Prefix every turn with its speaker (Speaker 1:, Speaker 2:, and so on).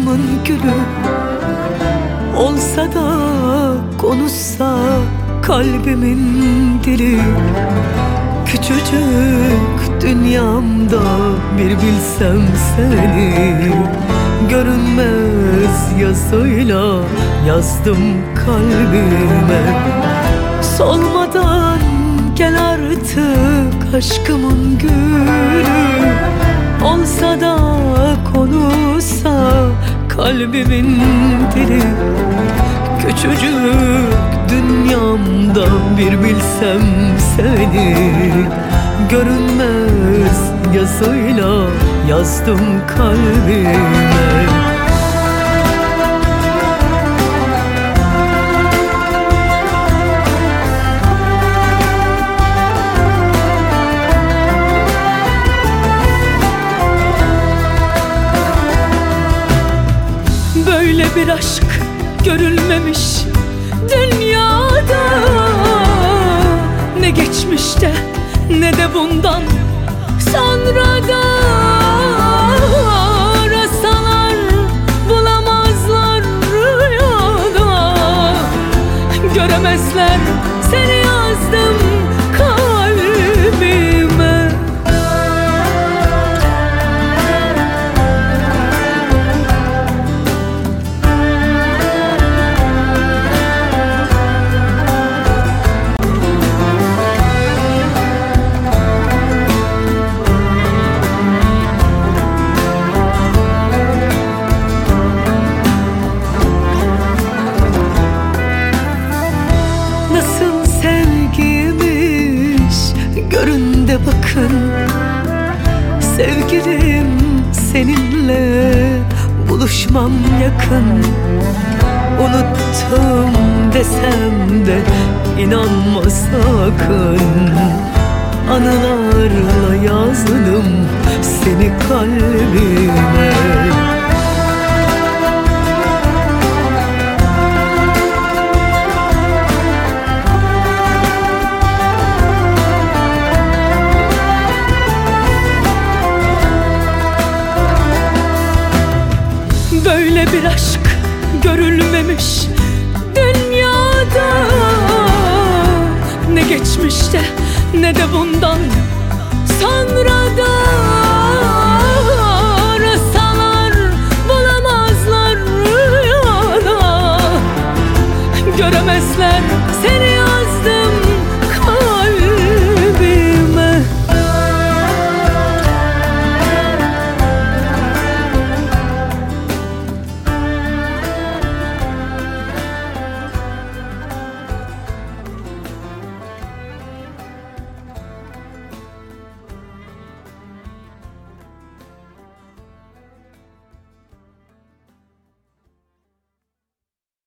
Speaker 1: başımın gülü Olsa da konuşsa kalbimin dili. Küçücük dünyamda bir bilsem seni Görünmez yazıyla yazdım kalbime. Solmadan gel artık aşkımın gülü. Olsa da konuşsa kalbimin dili Küçücük dünyamda bir bilsem seni Görünmez yazıyla yazdım kalbime Bir aşk görülmemiş dünyada. Ne geçmişte ne de bundan sonra da Arasalar bulamazlar rüyada. Göremezler seni yazdım kalbime Sevgilim seninle Buluşmam yakın. Unuttum desem de inanma sakın. Anılarla yazdım seni kalbime aşk görülmemiş dünyada. Ne geçmişte ne de bundan sonra da Arasalar bulamazlar rüyada Göremezler